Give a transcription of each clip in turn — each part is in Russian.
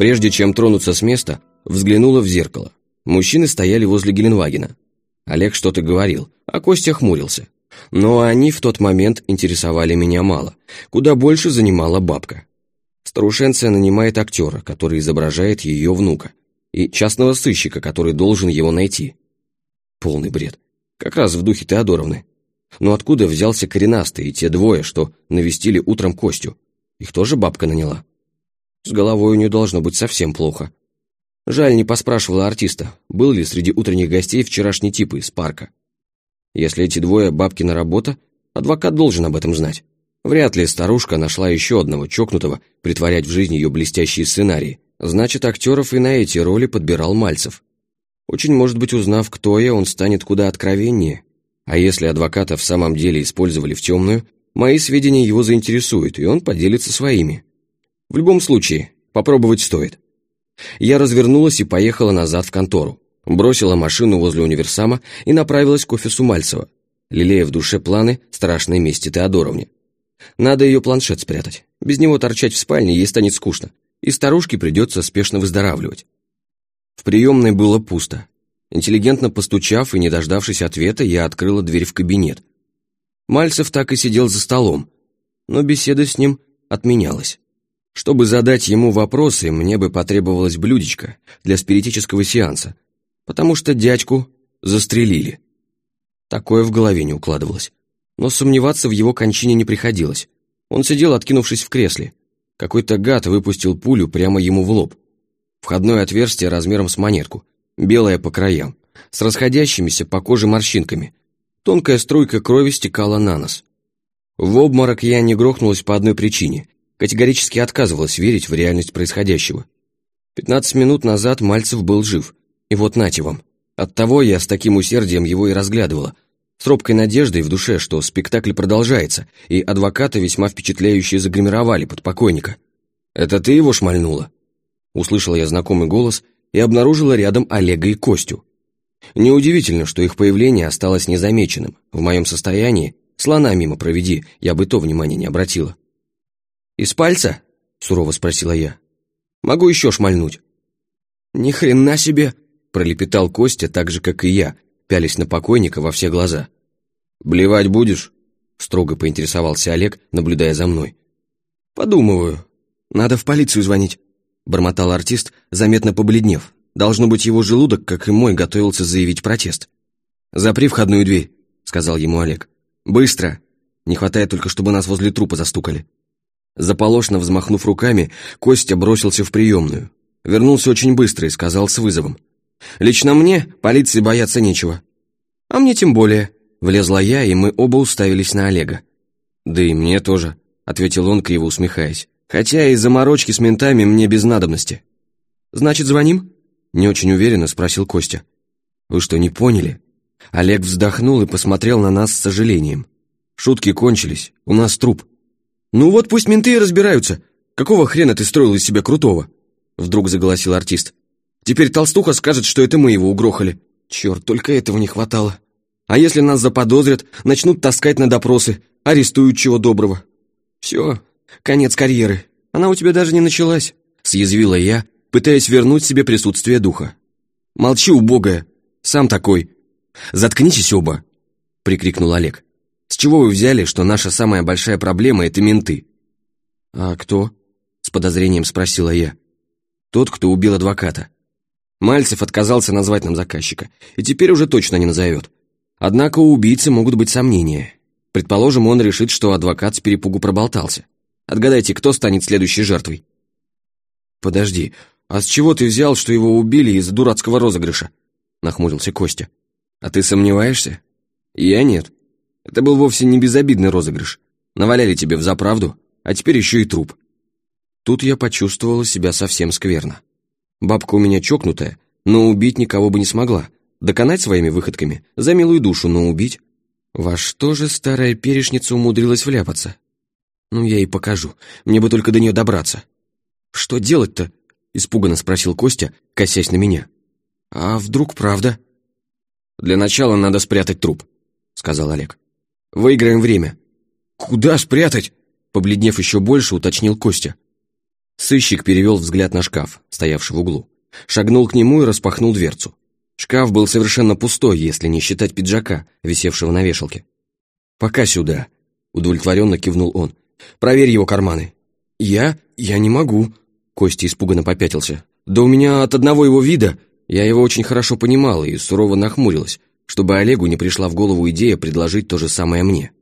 Прежде чем тронуться с места, взглянула в зеркало. Мужчины стояли возле Геленвагена. Олег что-то говорил, а Костя хмурился. Но они в тот момент интересовали меня мало. Куда больше занимала бабка. Старушенция нанимает актера, который изображает ее внука, и частного сыщика, который должен его найти. Полный бред. Как раз в духе Теодоровны. Но откуда взялся коренастый и те двое, что навестили утром Костю? Их тоже бабка наняла? С головой у нее должно быть совсем плохо. Жаль, не поспрашивала артиста, был ли среди утренних гостей вчерашний тип из парка. Если эти двое бабкина работа, адвокат должен об этом знать. Вряд ли старушка нашла еще одного чокнутого притворять в жизнь ее блестящие сценарии. Значит, актеров и на эти роли подбирал Мальцев. Очень может быть, узнав, кто я, он станет куда откровеннее. А если адвоката в самом деле использовали в темную, мои сведения его заинтересуют, и он поделится своими. В любом случае, попробовать стоит. Я развернулась и поехала назад в контору. Бросила машину возле универсама и направилась к офису Мальцева, лелея в душе планы страшной мести Теодоровне. Надо ее планшет спрятать. Без него торчать в спальне ей станет скучно, и старушке придется спешно выздоравливать. В приемной было пусто. Интеллигентно постучав и не дождавшись ответа, я открыла дверь в кабинет. Мальцев так и сидел за столом, но беседа с ним отменялась. Чтобы задать ему вопросы, мне бы потребовалось блюдечко для спиритического сеанса, потому что дядьку застрелили. Такое в голове не укладывалось. Но сомневаться в его кончине не приходилось. Он сидел, откинувшись в кресле. Какой-то гад выпустил пулю прямо ему в лоб. Входное отверстие размером с монетку, белое по краям, с расходящимися по коже морщинками. Тонкая струйка крови стекала на нос. В обморок я не грохнулась по одной причине. Категорически отказывалась верить в реальность происходящего. Пятнадцать минут назад Мальцев был жив, и вот нате вам. Оттого я с таким усердием его и разглядывала, с робкой надеждой в душе, что спектакль продолжается, и адвоката весьма впечатляюще загримировали под покойника. «Это ты его шмальнула?» Услышала я знакомый голос и обнаружила рядом Олега и Костю. Неудивительно, что их появление осталось незамеченным. В моем состоянии слона мимо проведи, я бы то внимания не обратила. «Из пальца?» — сурово спросила я. «Могу еще шмальнуть». «Ни хрена себе!» пролепетал Костя так же, как и я, пялись на покойника во все глаза. «Блевать будешь?» — строго поинтересовался Олег, наблюдая за мной. «Подумываю. Надо в полицию звонить», — бормотал артист, заметно побледнев. Должно быть, его желудок, как и мой, готовился заявить протест. «Запри входную дверь», — сказал ему Олег. «Быстро! Не хватает только, чтобы нас возле трупа застукали». Заполошно взмахнув руками, Костя бросился в приемную. Вернулся очень быстро и сказал с вызовом. Лично мне полиции бояться нечего. А мне тем более. Влезла я, и мы оба уставились на Олега. Да и мне тоже, ответил он, криво усмехаясь. Хотя из заморочки с ментами мне без надобности. Значит, звоним? Не очень уверенно спросил Костя. Вы что, не поняли? Олег вздохнул и посмотрел на нас с сожалением. Шутки кончились, у нас труп. Ну вот пусть менты и разбираются. Какого хрена ты строил из себя крутого? Вдруг заголосил артист. Теперь толстуха скажет, что это мы его угрохали. Черт, только этого не хватало. А если нас заподозрят, начнут таскать на допросы, арестуют чего доброго. Все, конец карьеры. Она у тебя даже не началась, съязвила я, пытаясь вернуть себе присутствие духа. Молчи, убогая, сам такой. Заткнитесь оба, прикрикнул Олег. Чего вы взяли, что наша самая большая проблема — это менты? А кто? С подозрением спросила я. Тот, кто убил адвоката. Мальцев отказался назвать нам заказчика, и теперь уже точно не назовет. Однако у убийцы могут быть сомнения. Предположим, он решит, что адвокат с перепугу проболтался. Отгадайте, кто станет следующей жертвой? «Подожди, а с чего ты взял, что его убили из-за дурацкого розыгрыша?» Нахмурился Костя. «А ты сомневаешься?» «Я нет. Это был вовсе не безобидный розыгрыш. Наваляли тебе в заправду, а теперь еще и труп». Тут я почувствовала себя совсем скверно. Бабка у меня чокнутая, но убить никого бы не смогла. Доконать своими выходками, за милую душу, но убить... Во что же старая перешница умудрилась вляпаться? Ну, я ей покажу, мне бы только до нее добраться. Что делать-то? Испуганно спросил Костя, косясь на меня. А вдруг правда? Для начала надо спрятать труп, сказал Олег. Выиграем время. Куда спрятать? Побледнев еще больше, уточнил Костя. Сыщик перевел взгляд на шкаф, стоявший в углу. Шагнул к нему и распахнул дверцу. Шкаф был совершенно пустой, если не считать пиджака, висевшего на вешалке. «Пока сюда», — удовлетворенно кивнул он. «Проверь его карманы». «Я? Я не могу», — Костя испуганно попятился. «Да у меня от одного его вида...» Я его очень хорошо понимал и сурово нахмурилась, чтобы Олегу не пришла в голову идея предложить то же самое мне.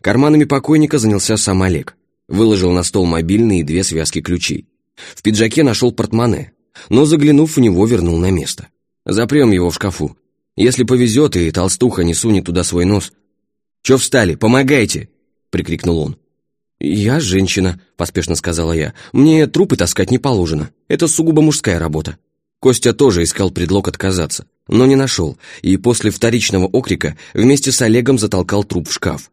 Карманами покойника занялся сам Олег. Выложил на стол мобильный и две связки ключей. В пиджаке нашел портмоне, но, заглянув в него, вернул на место. Запрем его в шкафу. Если повезет, и толстуха не сунет туда свой нос. «Че встали? Помогайте!» — прикрикнул он. «Я женщина», — поспешно сказала я. «Мне трупы таскать не положено. Это сугубо мужская работа». Костя тоже искал предлог отказаться, но не нашел, и после вторичного окрика вместе с Олегом затолкал труп в шкаф.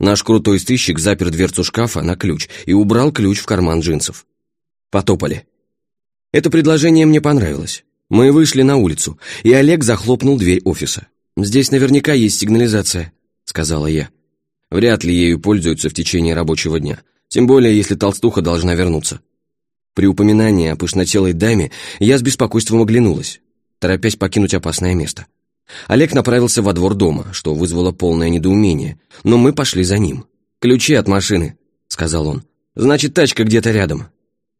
Наш крутой сыщик запер дверцу шкафа на ключ и убрал ключ в карман джинсов. Потопали. Это предложение мне понравилось. Мы вышли на улицу, и Олег захлопнул дверь офиса. «Здесь наверняка есть сигнализация», — сказала я. Вряд ли ею пользуются в течение рабочего дня, тем более если толстуха должна вернуться. При упоминании о пышнотелой даме я с беспокойством оглянулась, торопясь покинуть опасное место. Олег направился во двор дома, что вызвало полное недоумение, но мы пошли за ним. «Ключи от машины», — сказал он. «Значит, тачка где-то рядом.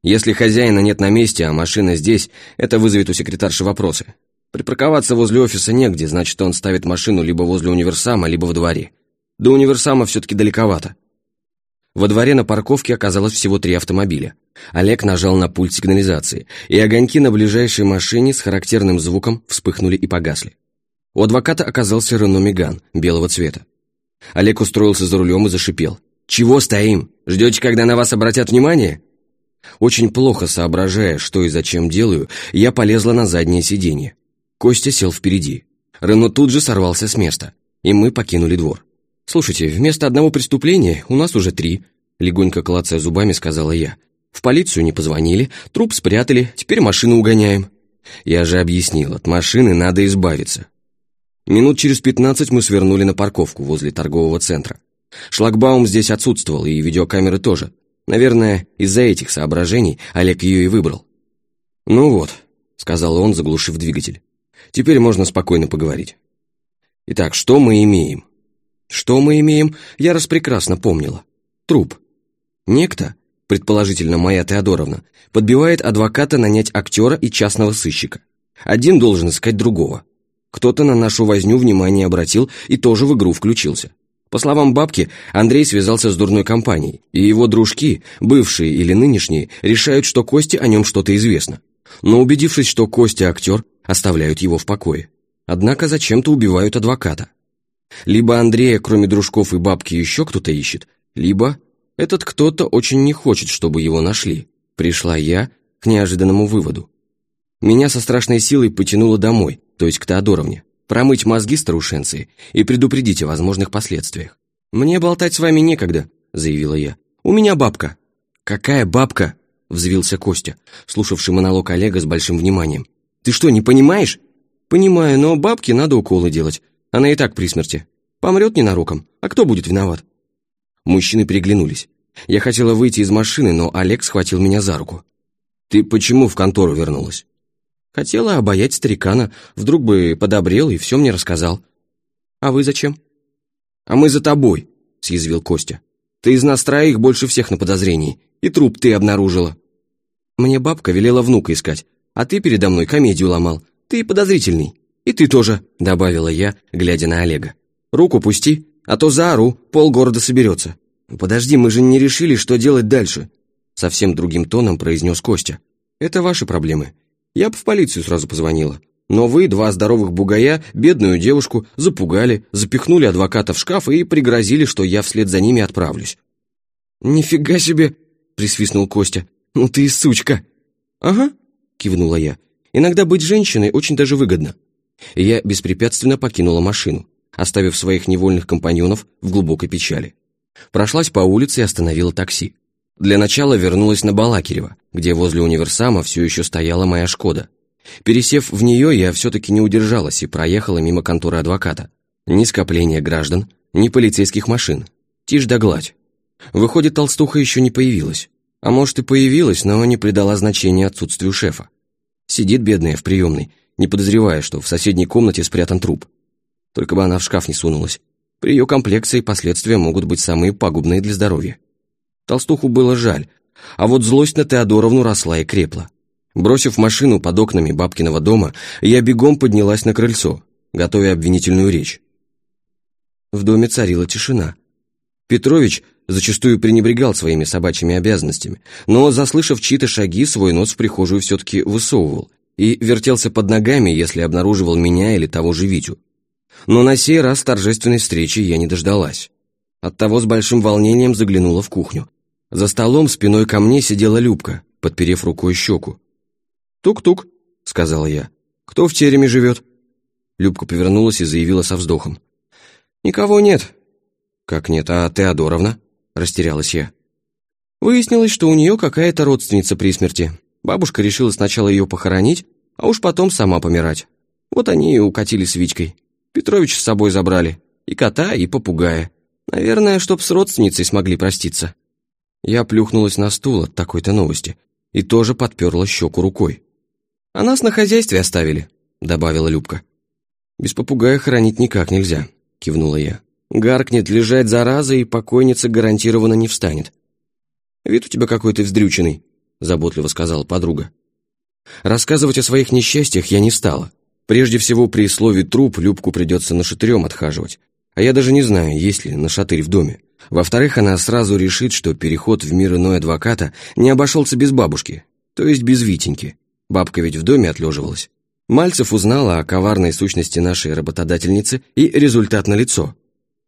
Если хозяина нет на месте, а машина здесь, это вызовет у секретарши вопросы. Припарковаться возле офиса негде, значит, он ставит машину либо возле универсама, либо в дворе. До универсама все-таки далековато. Во дворе на парковке оказалось всего три автомобиля. Олег нажал на пульт сигнализации, и огоньки на ближайшей машине с характерным звуком вспыхнули и погасли. У адвоката оказался Рено Меган, белого цвета. Олег устроился за рулем и зашипел. «Чего стоим? Ждете, когда на вас обратят внимание?» Очень плохо соображая, что и зачем делаю, я полезла на заднее сиденье. Костя сел впереди. Рено тут же сорвался с места, и мы покинули двор. «Слушайте, вместо одного преступления у нас уже три», легонько клацая зубами, сказала я. «В полицию не позвонили, труп спрятали, теперь машину угоняем». Я же объяснил, от машины надо избавиться. Минут через пятнадцать мы свернули на парковку возле торгового центра. Шлагбаум здесь отсутствовал, и видеокамеры тоже. Наверное, из-за этих соображений Олег ее и выбрал. «Ну вот», — сказал он, заглушив двигатель. «Теперь можно спокойно поговорить. Итак, что мы имеем?» Что мы имеем, я распрекрасно помнила. Труп. Некто, предположительно моя Теодоровна, подбивает адвоката нанять актера и частного сыщика. Один должен искать другого. Кто-то на нашу возню внимание обратил и тоже в игру включился. По словам бабки, Андрей связался с дурной компанией, и его дружки, бывшие или нынешние, решают, что Косте о нем что-то известно. Но убедившись, что Костя актер, оставляют его в покое. Однако зачем-то убивают адвоката. Либо Андрея, кроме дружков и бабки, еще кто-то ищет, либо этот кто-то очень не хочет, чтобы его нашли. Пришла я к неожиданному выводу. Меня со страшной силой потянуло домой, то есть к Теодоровне, промыть мозги старушенции и предупредить о возможных последствиях. «Мне болтать с вами некогда», — заявила я. «У меня бабка». «Какая бабка?» — взвился Костя, слушавший монолог Олега с большим вниманием. «Ты что, не понимаешь?» «Понимаю, но бабке надо уколы делать. Она и так при смерти. Помрет ненароком, а кто будет виноват?» Мужчины переглянулись. Я хотела выйти из машины, но Олег схватил меня за руку. «Ты почему в контору вернулась?» «Хотела обаять старикана, вдруг бы подобрел и все мне рассказал». «А вы зачем?» «А мы за тобой», — съязвил Костя. «Ты из нас троих больше всех на подозрении, и труп ты обнаружила». «Мне бабка велела внука искать, а ты передо мной комедию ломал. Ты подозрительный». «И ты тоже», — добавила я, глядя на Олега. «Руку пусти, а то заору, полгорода соберется». «Подожди, мы же не решили, что делать дальше», — совсем другим тоном произнес Костя. «Это ваши проблемы. Я бы в полицию сразу позвонила. Но вы, два здоровых бугая, бедную девушку, запугали, запихнули адвоката в шкаф и пригрозили, что я вслед за ними отправлюсь». «Нифига себе!» — присвистнул Костя. «Ну ты и сучка!» «Ага», — кивнула я. «Иногда быть женщиной очень даже выгодно и я беспрепятственно покинула машину, оставив своих невольных компаньонов в глубокой печали. Прошлась по улице и остановила такси. Для начала вернулась на Балакирева, где возле универсама все еще стояла моя «Шкода». Пересев в нее, я все-таки не удержалась и проехала мимо конторы адвоката. Ни скопления граждан, ни полицейских машин. Тишь да гладь. Выходит, толстуха еще не появилась. А может и появилась, но не придала значения отсутствию шефа. Сидит бедная в приемной, не подозревая, что в соседней комнате спрятан труп. Только бы она в шкаф не сунулась. При ее комплекции последствия могут быть самые пагубные для здоровья. Толстуху было жаль, а вот злость на Теодоровну росла и крепла. Бросив машину под окнами бабкиного дома, я бегом поднялась на крыльцо, готовя обвинительную речь. В доме царила тишина. Петрович зачастую пренебрегал своими собачьими обязанностями, но, заслышав чьи-то шаги, свой нос в прихожую все-таки высовывал и вертелся под ногами, если обнаруживал меня или того же Витю. Но на сей раз торжественной встречи я не дождалась. Оттого с большим волнением заглянула в кухню. За столом спиной ко мне сидела Любка, подперев рукой щеку. «Тук-тук», — сказала я. «Кто в тереме живет?» Любка повернулась и заявила со вздохом. «Никого нет». «Как нет, а Теодоровна?» — растерялась я. Выяснилось, что у нее какая-то родственница при смерти. Бабушка решила сначала ее похоронить, а уж потом сама помирать. Вот они и укатили с Витькой. Петрович с собой забрали. И кота, и попугая. Наверное, чтоб с родственницей смогли проститься. Я плюхнулась на стул от такой-то новости и тоже подперла щеку рукой. «А нас на хозяйстве оставили», — добавила Любка. «Без попугая хоронить никак нельзя», — кивнула я. «Гаркнет, лежать зараза, и покойница гарантированно не встанет». «Вид у тебя какой-то вздрюченный», — заботливо сказала подруга. Рассказывать о своих несчастьях я не стала. Прежде всего, при слове «труп» Любку придется на шатырем отхаживать. А я даже не знаю, есть ли на шатырь в доме. Во-вторых, она сразу решит, что переход в мир иной адвоката не обошелся без бабушки, то есть без Витеньки. Бабка ведь в доме отлеживалась. Мальцев узнала о коварной сущности нашей работодательницы, и результат налицо.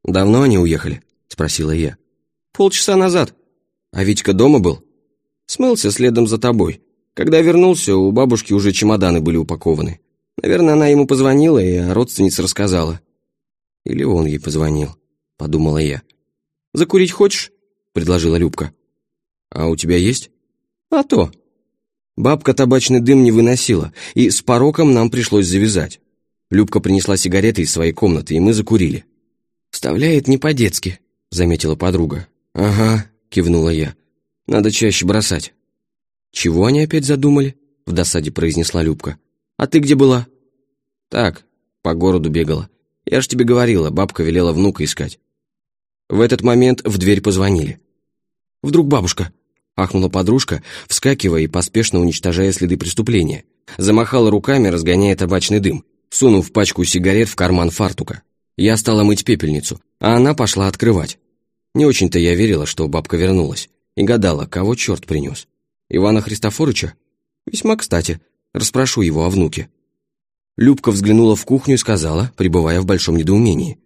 «Давно они уехали?» – спросила я. «Полчаса назад. А Витька дома был?» «Смылся следом за тобой. Когда вернулся, у бабушки уже чемоданы были упакованы. Наверное, она ему позвонила и о родственнице рассказала. Или он ей позвонил, подумала я. «Закурить хочешь?» — предложила Любка. «А у тебя есть?» «А то». Бабка табачный дым не выносила, и с пороком нам пришлось завязать. Любка принесла сигареты из своей комнаты, и мы закурили. «Вставляет не по-детски», — заметила подруга. «Ага», — кивнула я. «Надо чаще бросать». «Чего они опять задумали?» — в досаде произнесла Любка. «А ты где была?» «Так, по городу бегала. Я ж тебе говорила, бабка велела внука искать». В этот момент в дверь позвонили. «Вдруг бабушка?» — ахнула подружка, вскакивая и поспешно уничтожая следы преступления. Замахала руками, разгоняя табачный дым, сунув пачку сигарет в карман фартука. Я стала мыть пепельницу, а она пошла открывать. Не очень-то я верила, что бабка вернулась, и гадала, кого черт принес. Ивана Христофорыча? Весьма кстати, расспрошу его о внуке. Любка взглянула в кухню и сказала, пребывая в большом недоумении.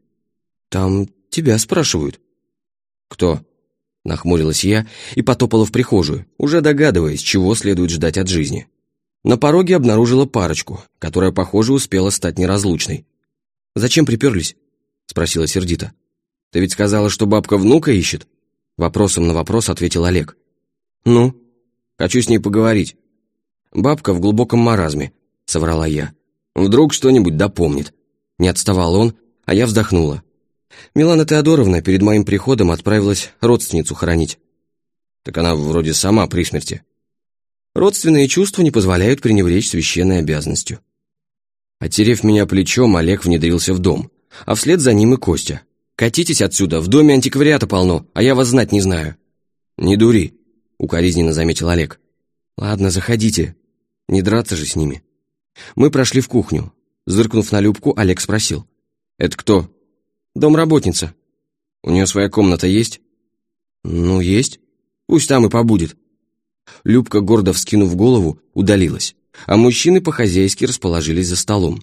«Там тебя спрашивают». «Кто?» Нахмурилась я и потопала в прихожую, уже догадываясь, чего следует ждать от жизни. На пороге обнаружила парочку, которая, похоже, успела стать неразлучной. «Зачем приперлись?» — спросила сердито. «Ты ведь сказала, что бабка внука ищет?» Вопросом на вопрос ответил Олег. «Ну?» «Хочу с ней поговорить». «Бабка в глубоком маразме», — соврала я. «Вдруг что-нибудь допомнит». Не отставал он, а я вздохнула. Милана Теодоровна перед моим приходом отправилась родственницу хоронить. Так она вроде сама при смерти. Родственные чувства не позволяют пренебречь священной обязанностью. Отерев меня плечом, Олег внедрился в дом, а вслед за ним и Костя. «Катитесь отсюда, в доме антиквариата полно, а я вас знать не знаю». «Не дури», — укоризненно заметил Олег. «Ладно, заходите. Не драться же с ними». Мы прошли в кухню. Зыркнув на Любку, Олег спросил. «Это кто?» Домработница. У нее своя комната есть? Ну, есть. Пусть там и побудет. Любка, гордо вскинув голову, удалилась, а мужчины по-хозяйски расположились за столом.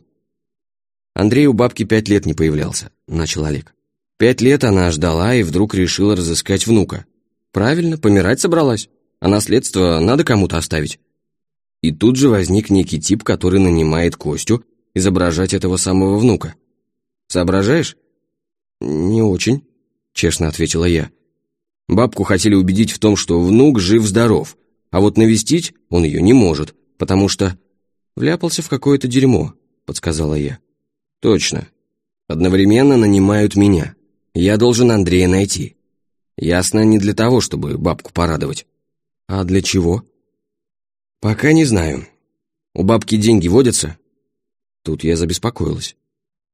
Андрей у бабки пять лет не появлялся, начал Олег. Пять лет она ждала и вдруг решила разыскать внука. Правильно, помирать собралась, а наследство надо кому-то оставить. И тут же возник некий тип, который нанимает Костю изображать этого самого внука. Соображаешь? «Не очень», — честно ответила я. Бабку хотели убедить в том, что внук жив-здоров, а вот навестить он ее не может, потому что... «Вляпался в какое-то дерьмо», — подсказала я. «Точно. Одновременно нанимают меня. Я должен Андрея найти. Ясно, не для того, чтобы бабку порадовать». А для чего? Пока не знаю. У бабки деньги водятся? Тут я забеспокоилась.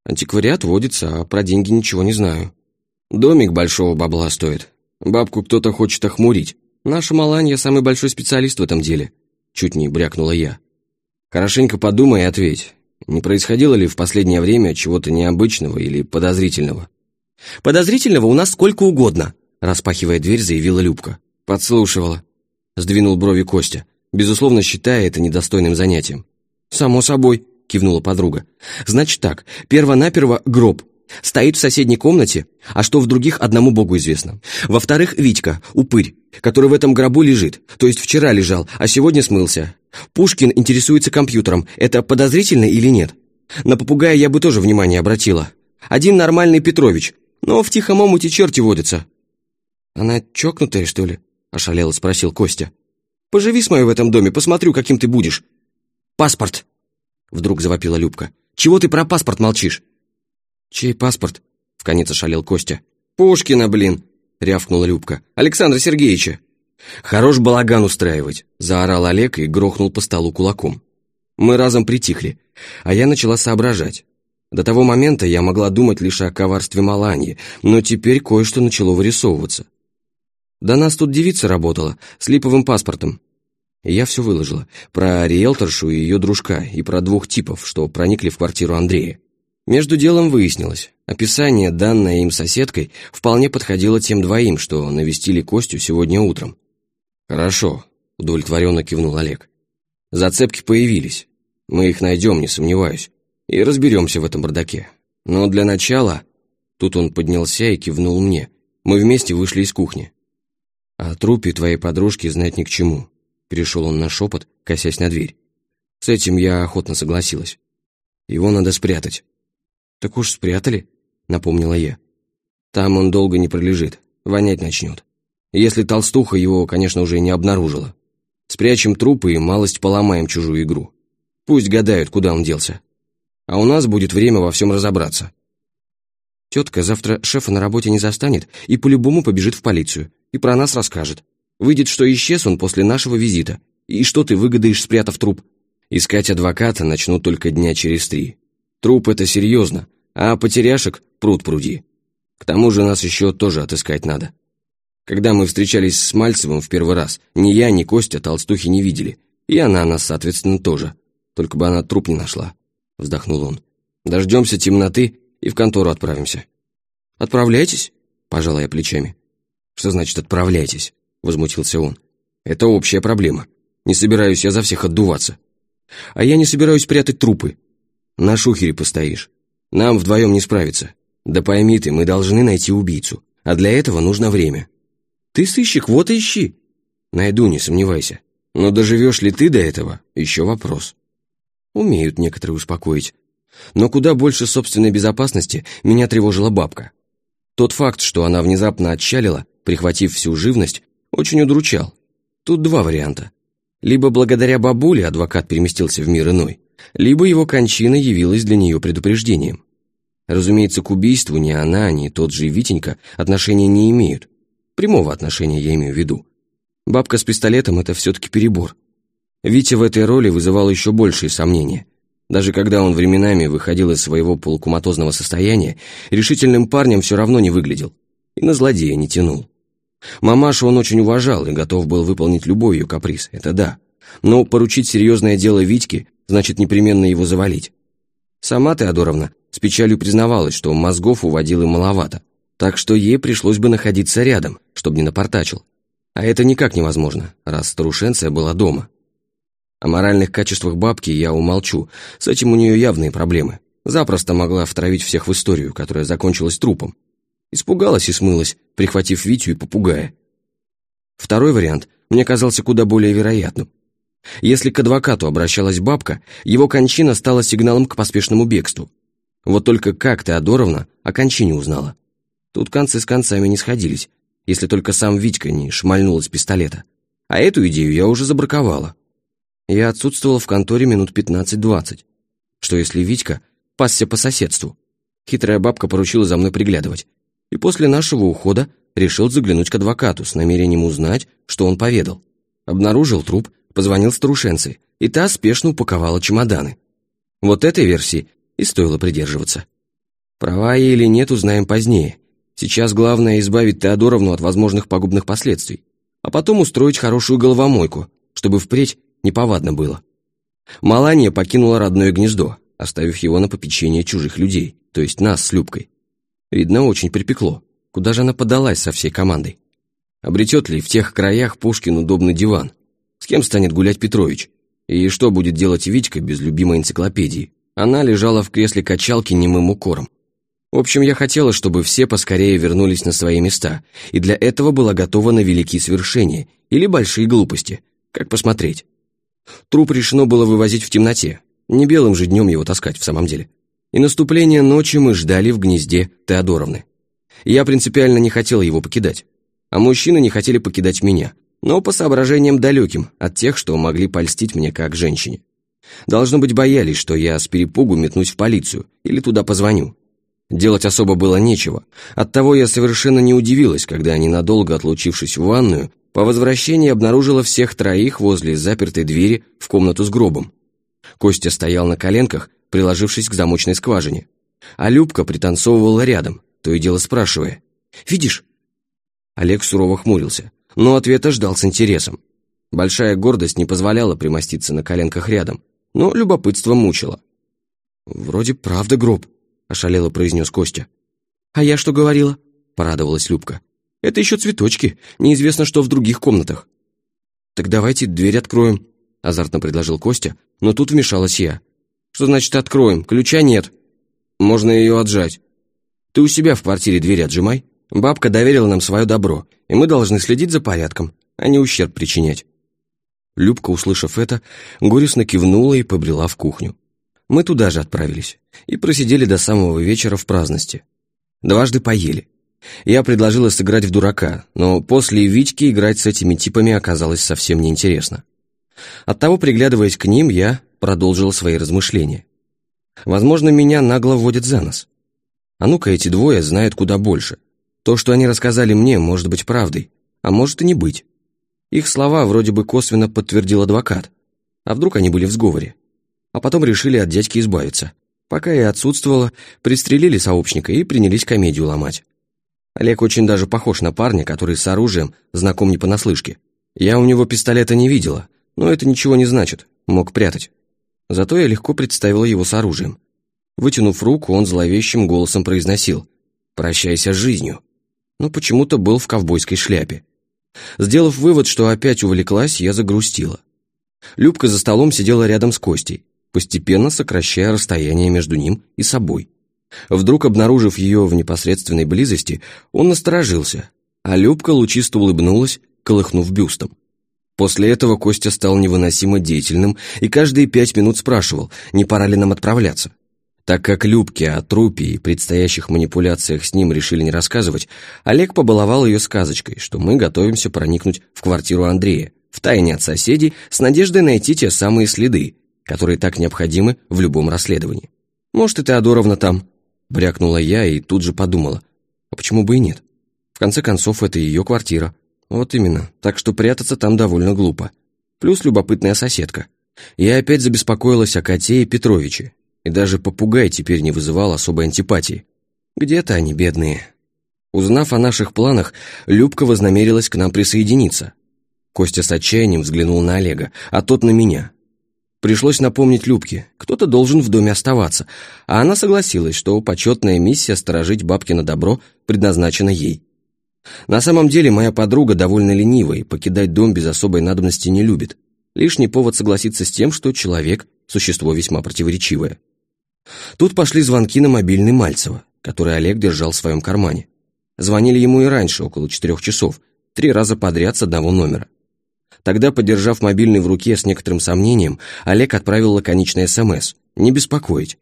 Антиквариат водится, а про деньги ничего не знаю. Домик большого бабла стоит. Бабку кто-то хочет охмурить. Наша Маланья самый большой специалист в этом деле. Чуть не брякнула я. Хорошенько подумай и ответь. Не происходило ли в последнее время чего-то необычного или подозрительного? «Подозрительного у нас сколько угодно», распахивая дверь, заявила Любка. «Подслушивала», сдвинул брови Костя, безусловно считая это недостойным занятием. «Само собой», кивнула подруга. «Значит так, перво-наперво гроб. Стоит в соседней комнате, а что в других одному богу известно. Во-вторых, Витька, упырь, который в этом гробу лежит, то есть вчера лежал, а сегодня смылся. Пушкин интересуется компьютером, это подозрительно или нет? На попугая я бы тоже внимание обратила. Один нормальный Петрович, но в тихом омуте черти водятся». «Она чокнутая, что ли?» – ошалело спросил Костя. «Поживи с моей в этом доме, посмотрю, каким ты будешь». «Паспорт!» – вдруг завопила Любка. «Чего ты про паспорт молчишь?» «Чей паспорт?» — вконец ошалел Костя. «Пушкина, блин!» — рявкнула Любка. «Александра Сергеевича!» «Хорош балаган устраивать!» — заорал Олег и грохнул по столу кулаком. Мы разом притихли, а я начала соображать. До того момента я могла думать лишь о коварстве Маланьи, но теперь кое-что начало вырисовываться. Да нас тут девица работала, с липовым паспортом. Я все выложила, про риэлторшу и ее дружка, и про двух типов, что проникли в квартиру Андрея. Между делом выяснилось, описание, данное им соседкой, вполне подходило тем двоим, что навестили Костю сегодня утром. «Хорошо», — удовлетворенно кивнул Олег. «Зацепки появились. Мы их найдем, не сомневаюсь, и разберемся в этом бардаке. Но для начала...» Тут он поднялся и кивнул мне. Мы вместе вышли из кухни. «О трупе твоей подружки знать ни к чему», — перешел он на шепот, косясь на дверь. С этим я охотно согласилась. Его надо спрятать. «Так уж спрятали», — напомнила я. «Там он долго не пролежит, вонять начнет. Если толстуха его, конечно, уже не обнаружила. Спрячем трупы и малость поломаем чужую игру. Пусть гадают, куда он делся. А у нас будет время во всем разобраться». Тетка завтра шефа на работе не застанет и по-любому побежит в полицию. И про нас расскажет. Выйдет, что исчез он после нашего визита. И что ты выгадаешь, спрятав труп? Искать адвоката начну только дня через три. Труп — это серьезно, а потеряшек пруд пруди. К тому же нас еще тоже отыскать надо. Когда мы встречались с Мальцевым в первый раз, ни я, ни Костя толстухи не видели, и она нас, соответственно, тоже. Только бы она труп не нашла, вздохнул он. Дождемся темноты и в контору отправимся. Отправляйтесь, пожала я плечами. Что значит «отправляйтесь»? Возмутился он. Это общая проблема. Не собираюсь я за всех отдуваться. А я не собираюсь прятать трупы, на шухере постоишь. Нам вдвоем не справиться. Да пойми ты, мы должны найти убийцу. А для этого нужно время. Ты сыщик, вот и ищи. Найду, не сомневайся. Но доживешь ли ты до этого, еще вопрос. Умеют некоторые успокоить. Но куда больше собственной безопасности меня тревожила бабка. Тот факт, что она внезапно отчалила, прихватив всю живность, очень удручал. Тут два варианта. Либо благодаря бабуле адвокат переместился в мир иной, либо его кончина явилась для нее предупреждением. Разумеется, к убийству ни она, ни тот же Витенька отношения не имеют. Прямого отношения я имею в виду. Бабка с пистолетом — это все-таки перебор. Витя в этой роли вызывал еще большие сомнения. Даже когда он временами выходил из своего полукуматозного состояния, решительным парнем все равно не выглядел. И на злодея не тянул. Мамашу он очень уважал и готов был выполнить любой ее каприз, это да. Но поручить серьезное дело Витьке значит непременно его завалить. Сама Теодоровна с печалью признавалась, что мозгов уводил им маловато, так что ей пришлось бы находиться рядом, чтобы не напортачил. А это никак невозможно, раз старушенция была дома. О моральных качествах бабки я умолчу, с этим у нее явные проблемы. Запросто могла втравить всех в историю, которая закончилась трупом. Испугалась и смылась, прихватив Витю и попугая. Второй вариант мне казался куда более вероятным. Если к адвокату обращалась бабка, его кончина стала сигналом к поспешному бегству. Вот только как Теодоровна о кончине узнала? Тут концы с концами не сходились, если только сам Витька не шмальнул из пистолета. А эту идею я уже забраковала. Я отсутствовала в конторе минут 15-20. Что если Витька пасся по соседству? Хитрая бабка поручила за мной приглядывать. И после нашего ухода решил заглянуть к адвокату с намерением узнать, что он поведал. Обнаружил труп, позвонил старушенце, и та спешно упаковала чемоданы. Вот этой версии и стоило придерживаться. Права ей или нет, узнаем позднее. Сейчас главное избавить Теодоровну от возможных пагубных последствий, а потом устроить хорошую головомойку, чтобы впредь неповадно было. Малания покинула родное гнездо, оставив его на попечение чужих людей, то есть нас с Любкой. Видно, очень припекло. Куда же она подалась со всей командой? Обретет ли в тех краях Пушкин удобный диван? С кем станет гулять Петрович? И что будет делать Витька без любимой энциклопедии? Она лежала в кресле качалки немым укором. В общем, я хотела, чтобы все поскорее вернулись на свои места, и для этого была готова на великие свершения или большие глупости, как посмотреть. Труп решено было вывозить в темноте, не белым же днем его таскать в самом деле. И наступление ночи мы ждали в гнезде Теодоровны. Я принципиально не хотела его покидать, а мужчины не хотели покидать меня, но по соображениям далеким от тех, что могли польстить мне как женщине. Должно быть, боялись, что я с перепугу метнусь в полицию или туда позвоню, Делать особо было нечего. Оттого я совершенно не удивилась, когда, ненадолго отлучившись в ванную, по возвращении обнаружила всех троих возле запертой двери в комнату с гробом. Костя стоял на коленках, приложившись к замочной скважине. А Любка пританцовывала рядом, то и дело спрашивая. «Видишь?» Олег сурово хмурился, но ответа ждал с интересом. Большая гордость не позволяла примоститься на коленках рядом, но любопытство мучило. «Вроде правда гроб», ошалело произнес Костя. «А я что говорила?» — порадовалась Любка. «Это еще цветочки, неизвестно, что в других комнатах». «Так давайте дверь откроем», — азартно предложил Костя, но тут вмешалась я. «Что значит откроем? Ключа нет. Можно ее отжать. Ты у себя в квартире дверь отжимай. Бабка доверила нам свое добро, и мы должны следить за порядком, а не ущерб причинять». Любка, услышав это, горестно кивнула и побрела в кухню. Мы туда же отправились и просидели до самого вечера в праздности. Дважды поели. Я предложила сыграть в дурака, но после Витьки играть с этими типами оказалось совсем неинтересно. Оттого, приглядываясь к ним, я продолжила свои размышления. Возможно, меня нагло вводят за нос. А ну-ка, эти двое знают куда больше. То, что они рассказали мне, может быть правдой, а может и не быть. Их слова вроде бы косвенно подтвердил адвокат. А вдруг они были в сговоре? а потом решили от дядьки избавиться. Пока я отсутствовала, пристрелили сообщника и принялись комедию ломать. Олег очень даже похож на парня, который с оружием знаком не понаслышке. Я у него пистолета не видела, но это ничего не значит, мог прятать. Зато я легко представила его с оружием. Вытянув руку, он зловещим голосом произносил «Прощайся с жизнью». Но почему-то был в ковбойской шляпе. Сделав вывод, что опять увлеклась, я загрустила. Любка за столом сидела рядом с Костей постепенно сокращая расстояние между ним и собой. Вдруг, обнаружив ее в непосредственной близости, он насторожился, а Любка лучисто улыбнулась, колыхнув бюстом. После этого Костя стал невыносимо деятельным и каждые пять минут спрашивал, не пора ли нам отправляться. Так как Любке о трупе и предстоящих манипуляциях с ним решили не рассказывать, Олег побаловал ее сказочкой, что мы готовимся проникнуть в квартиру Андрея, втайне от соседей, с надеждой найти те самые следы, которые так необходимы в любом расследовании. Может, и Теодоровна там, брякнула я и тут же подумала, а почему бы и нет? В конце концов, это ее квартира. Вот именно, так что прятаться там довольно глупо. Плюс любопытная соседка. Я опять забеспокоилась о коте и Петровиче, и даже попугай теперь не вызывал особой антипатии. Где-то они, бедные. Узнав о наших планах, Любка вознамерилась к нам присоединиться. Костя с отчаянием взглянул на Олега, а тот на меня. Пришлось напомнить Любке, кто-то должен в доме оставаться, а она согласилась, что почетная миссия сторожить бабкино добро предназначена ей. На самом деле моя подруга довольно ленивая и покидать дом без особой надобности не любит. Лишний повод согласиться с тем, что человек – существо весьма противоречивое. Тут пошли звонки на мобильный Мальцева, который Олег держал в своем кармане. Звонили ему и раньше, около четырех часов, три раза подряд с одного номера. Тогда, подержав мобильный в руке с некоторым сомнением, Олег отправил лаконичный СМС «Не беспокоить».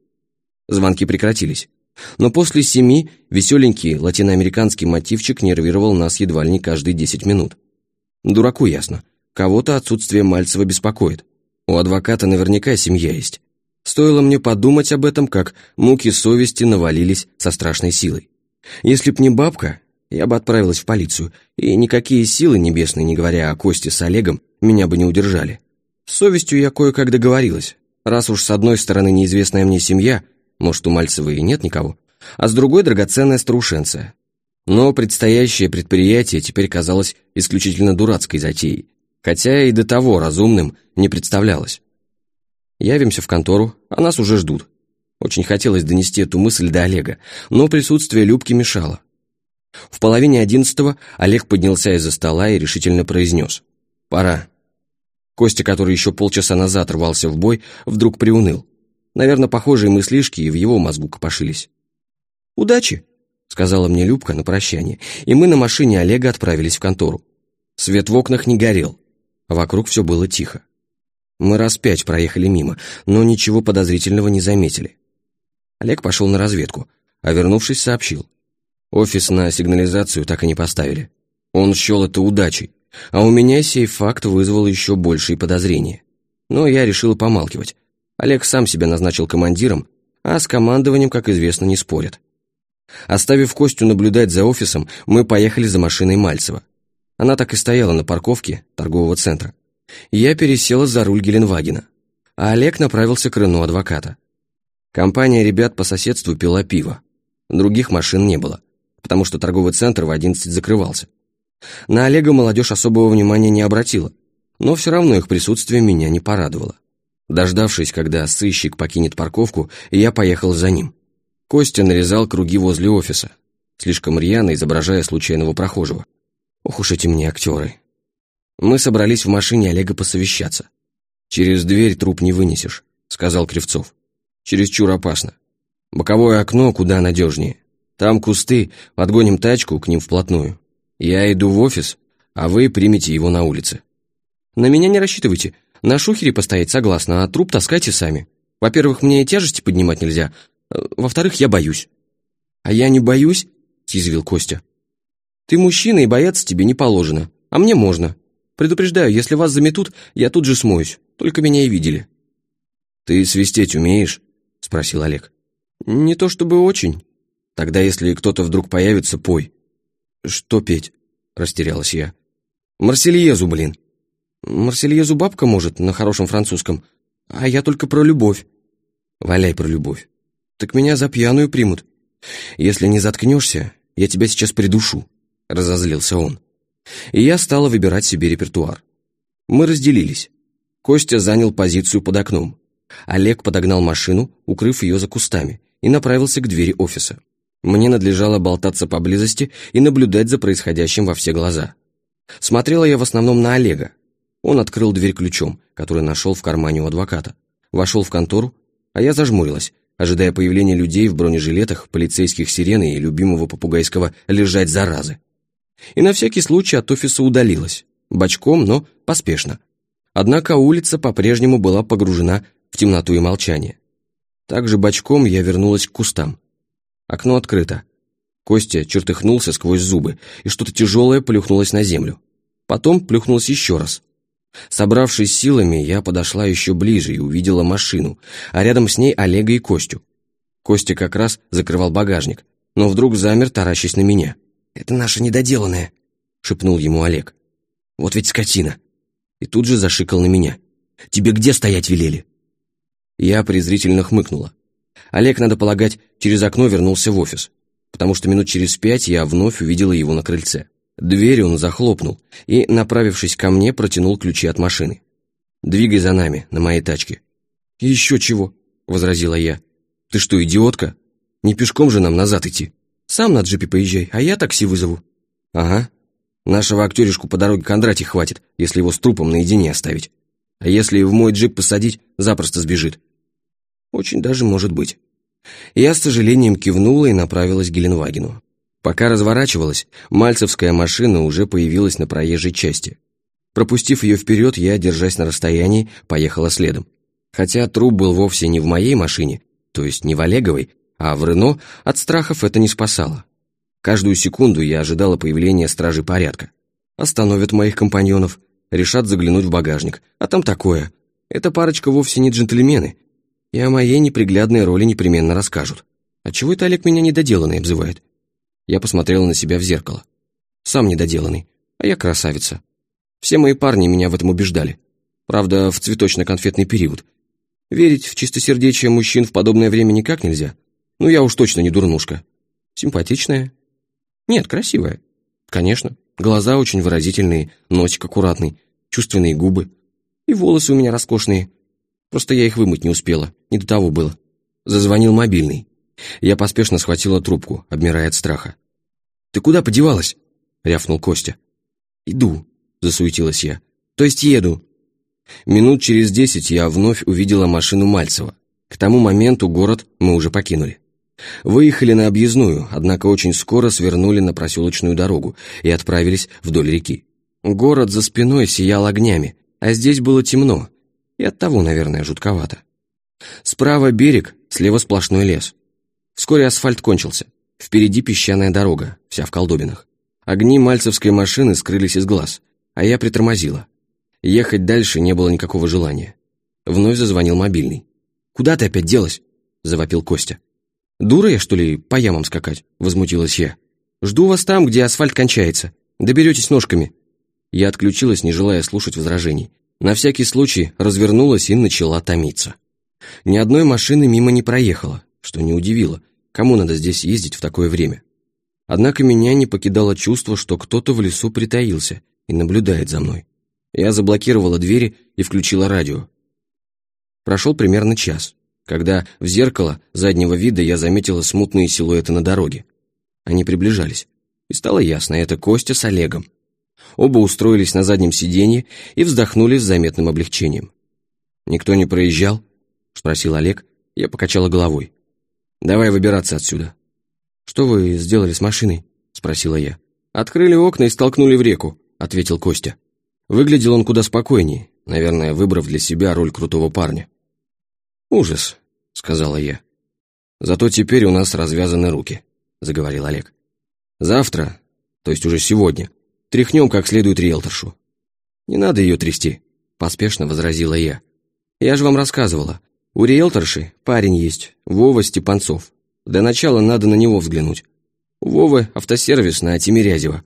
Звонки прекратились. Но после семи веселенький латиноамериканский мотивчик нервировал нас едва ли не каждые десять минут. Дураку ясно. Кого-то отсутствие Мальцева беспокоит. У адвоката наверняка семья есть. Стоило мне подумать об этом, как муки совести навалились со страшной силой. Если б не бабка, я бы отправилась в полицию, и никакие силы небесные, не говоря о Косте с Олегом, меня бы не удержали. С совестью я кое-как договорилась. Раз уж с одной стороны неизвестная мне семья, может, у Мальцева и нет никого, а с другой драгоценная старушенция. Но предстоящее предприятие теперь казалось исключительно дурацкой затеей, хотя и до того разумным не представлялось. Явимся в контору, а нас уже ждут. Очень хотелось донести эту мысль до Олега, но присутствие Любки мешало. В половине одиннадцатого Олег поднялся из-за стола и решительно произнес «Пора». Костя, который еще полчаса назад рвался в бой, вдруг приуныл. Наверное, похожие мыслишки и в его мозгу копошились. «Удачи!» — сказала мне Любка на прощание, и мы на машине Олега отправились в контору. Свет в окнах не горел, вокруг все было тихо. Мы раз пять проехали мимо, но ничего подозрительного не заметили. Олег пошел на разведку, а вернувшись, сообщил. Офис на сигнализацию так и не поставили. Он счел это удачей, а у меня сей факт вызвал еще большие подозрения. Но я решил помалкивать. Олег сам себя назначил командиром, а с командованием, как известно, не спорят. Оставив Костю наблюдать за офисом, мы поехали за машиной Мальцева. Она так и стояла на парковке торгового центра. Я пересела за руль Геленвагена, а Олег направился к Рену адвоката. Компания ребят по соседству пила пиво. Других машин не было, потому что торговый центр в 11 закрывался. На Олега молодежь особого внимания не обратила, но все равно их присутствие меня не порадовало. Дождавшись, когда сыщик покинет парковку, я поехал за ним. Костя нарезал круги возле офиса, слишком рьяно изображая случайного прохожего. Ох уж эти мне актеры. Мы собрались в машине Олега посовещаться. «Через дверь труп не вынесешь», — сказал Кривцов. «Чересчур опасно. Боковое окно куда надежнее. Там кусты, подгоним тачку к ним вплотную. Я иду в офис, а вы примете его на улице. На меня не рассчитывайте. На шухере постоять согласна, а труп таскайте сами. Во-первых, мне тяжести поднимать нельзя. Э, во-вторых, я боюсь. А я не боюсь, съязвил Костя. Ты мужчина, и бояться тебе не положено. А мне можно. Предупреждаю, если вас заметут, я тут же смоюсь. Только меня и видели. Ты свистеть умеешь? Спросил Олег. Не то чтобы очень. Тогда, если кто-то вдруг появится, пой. «Что петь?» — растерялась я. «Марсельезу, блин». «Марсельезу бабка может на хорошем французском, а я только про любовь». «Валяй про любовь. Так меня за пьяную примут. Если не заткнешься, я тебя сейчас придушу», — разозлился он. И я стала выбирать себе репертуар. Мы разделились. Костя занял позицию под окном. Олег подогнал машину, укрыв ее за кустами, и направился к двери офиса. Мне надлежало болтаться поблизости и наблюдать за происходящим во все глаза. Смотрела я в основном на Олега. Он открыл дверь ключом, который нашел в кармане у адвоката. Вошел в контору, а я зажмурилась, ожидая появления людей в бронежилетах, полицейских сирен и любимого попугайского «лежать заразы». И на всякий случай от офиса удалилась. Бочком, но поспешно. Однако улица по-прежнему была погружена в темноту и молчание. Также бочком я вернулась к кустам. Окно открыто. Костя чертыхнулся сквозь зубы, и что-то тяжелое плюхнулось на землю. Потом плюхнулось еще раз. Собравшись силами, я подошла еще ближе и увидела машину, а рядом с ней Олега и Костю. Костя как раз закрывал багажник, но вдруг замер, таращась на меня. «Это наша недоделанная», — шепнул ему Олег. «Вот ведь скотина!» И тут же зашикал на меня. «Тебе где стоять велели?» Я презрительно хмыкнула. Олег, надо полагать, через окно вернулся в офис, потому что минут через пять я вновь увидела его на крыльце. Дверь он захлопнул и, направившись ко мне, протянул ключи от машины. «Двигай за нами, на моей тачке». «Еще чего?» — возразила я. «Ты что, идиотка? Не пешком же нам назад идти. Сам на джипе поезжай, а я такси вызову». «Ага. Нашего актеришку по дороге Кондрати хватит, если его с трупом наедине оставить. А если в мой джип посадить, запросто сбежит. Очень даже может быть. Я с сожалением кивнула и направилась к Геленвагену. Пока разворачивалась, мальцевская машина уже появилась на проезжей части. Пропустив ее вперед, я, держась на расстоянии, поехала следом. Хотя труп был вовсе не в моей машине, то есть не в Олеговой, а в Рено, от страхов это не спасало. Каждую секунду я ожидала появления стражи порядка. Остановят моих компаньонов, решат заглянуть в багажник, а там такое. Эта парочка вовсе не джентльмены, и о моей неприглядной роли непременно расскажут. А чего это Олег меня недоделанной обзывает? Я посмотрела на себя в зеркало. Сам недоделанный, а я красавица. Все мои парни меня в этом убеждали. Правда, в цветочно-конфетный период. Верить в чистосердечие мужчин в подобное время никак нельзя. Ну, я уж точно не дурнушка. Симпатичная? Нет, красивая. Конечно. Глаза очень выразительные, носик аккуратный, чувственные губы. И волосы у меня роскошные. Просто я их вымыть не успела, не до того было. Зазвонил мобильный. Я поспешно схватила трубку, обмирая от страха. «Ты куда подевалась?» — рявкнул Костя. «Иду», — засуетилась я. «То есть еду». Минут через десять я вновь увидела машину Мальцева. К тому моменту город мы уже покинули. Выехали на объездную, однако очень скоро свернули на проселочную дорогу и отправились вдоль реки. Город за спиной сиял огнями, а здесь было темно, и оттого, наверное, жутковато. Справа берег, слева сплошной лес. Вскоре асфальт кончился. Впереди песчаная дорога, вся в колдобинах. Огни мальцевской машины скрылись из глаз, а я притормозила. Ехать дальше не было никакого желания. Вновь зазвонил мобильный. «Куда ты опять делась?» – завопил Костя. «Дура я, что ли, по ямам скакать?» – возмутилась я. «Жду вас там, где асфальт кончается. Доберетесь ножками». Я отключилась, не желая слушать возражений. На всякий случай развернулась и начала томиться. Ни одной машины мимо не проехала, что не удивило. Кому надо здесь ездить в такое время? Однако меня не покидало чувство, что кто-то в лесу притаился и наблюдает за мной. Я заблокировала двери и включила радио. Прошел примерно час когда в зеркало заднего вида я заметила смутные силуэты на дороге. Они приближались, и стало ясно, это Костя с Олегом. Оба устроились на заднем сиденье и вздохнули с заметным облегчением. «Никто не проезжал?» — спросил Олег. Я покачала головой. «Давай выбираться отсюда». «Что вы сделали с машиной?» — спросила я. «Открыли окна и столкнули в реку», — ответил Костя. Выглядел он куда спокойнее, наверное, выбрав для себя роль крутого парня. «Ужас», — сказала я. «Зато теперь у нас развязаны руки», — заговорил Олег. «Завтра, то есть уже сегодня, тряхнем как следует риэлторшу». «Не надо ее трясти», — поспешно возразила я. «Я же вам рассказывала. У риэлторши парень есть, Вова Степанцов. Для начала надо на него взглянуть. У Вовы автосервис на Тимирязева.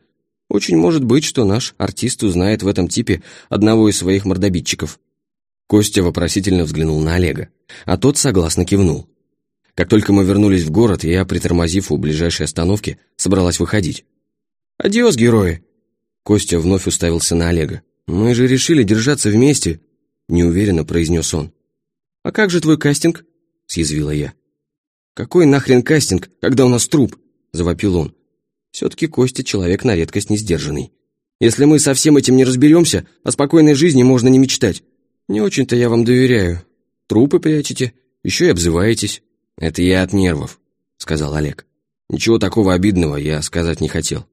Очень может быть, что наш артист узнает в этом типе одного из своих мордобитчиков. Костя вопросительно взглянул на Олега, а тот согласно кивнул. Как только мы вернулись в город, я, притормозив у ближайшей остановки, собралась выходить. «Адиос, герои!» Костя вновь уставился на Олега. «Мы же решили держаться вместе», — неуверенно произнес он. «А как же твой кастинг?» — съязвила я. «Какой нахрен кастинг, когда у нас труп?» — завопил он. Все-таки Костя человек на редкость несдержанный. «Если мы со всем этим не разберемся, о спокойной жизни можно не мечтать. «Не очень-то я вам доверяю. Трупы прячете, еще и обзываетесь». «Это я от нервов», — сказал Олег. «Ничего такого обидного я сказать не хотел».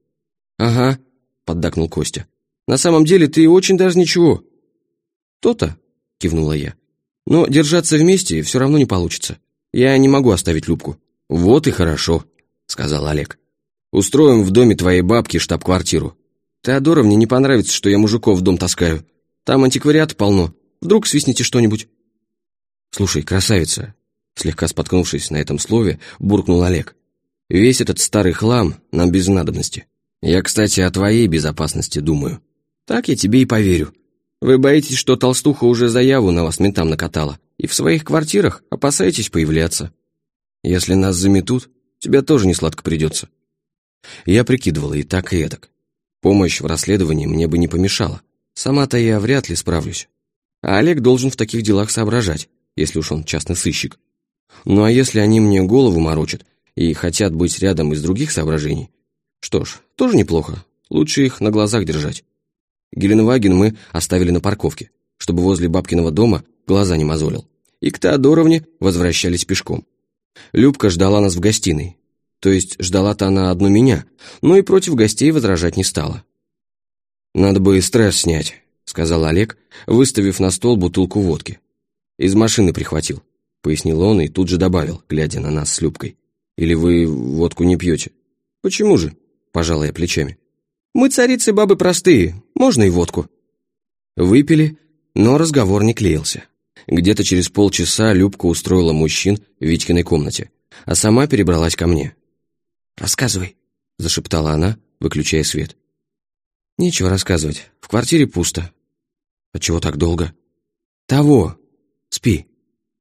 «Ага», — поддакнул Костя. «На самом деле ты очень даже ничего». «То-то», — кивнула я. «Но держаться вместе все равно не получится. Я не могу оставить Любку». «Вот и хорошо», — сказал Олег. «Устроим в доме твоей бабки штаб-квартиру. Теодоровне не понравится, что я мужиков в дом таскаю. Там антиквариат полно, Вдруг свистните что-нибудь?» «Слушай, красавица!» Слегка споткнувшись на этом слове, буркнул Олег. «Весь этот старый хлам нам без надобности. Я, кстати, о твоей безопасности думаю. Так я тебе и поверю. Вы боитесь, что толстуха уже заяву на вас ментам накатала, и в своих квартирах опасаетесь появляться. Если нас заметут, тебе тоже не сладко придется». Я прикидывала и так, и эдак. Помощь в расследовании мне бы не помешала. Сама-то я вряд ли справлюсь. А Олег должен в таких делах соображать, если уж он частный сыщик. Ну а если они мне голову морочат и хотят быть рядом из других соображений, что ж, тоже неплохо, лучше их на глазах держать. Геленваген мы оставили на парковке, чтобы возле бабкиного дома глаза не мозолил, и к Теодоровне возвращались пешком. Любка ждала нас в гостиной, то есть ждала-то она одну меня, но и против гостей возражать не стала. «Надо бы стресс снять», — сказал Олег, выставив на стол бутылку водки. «Из машины прихватил», — пояснил он и тут же добавил, глядя на нас с Любкой. «Или вы водку не пьете?» «Почему же?» — пожала я плечами. «Мы царицы бабы простые, можно и водку». Выпили, но разговор не клеился. Где-то через полчаса Любка устроила мужчин в Витькиной комнате, а сама перебралась ко мне. «Рассказывай», — зашептала она, выключая свет. Нечего рассказывать. В квартире пусто. А чего так долго? Того. Спи.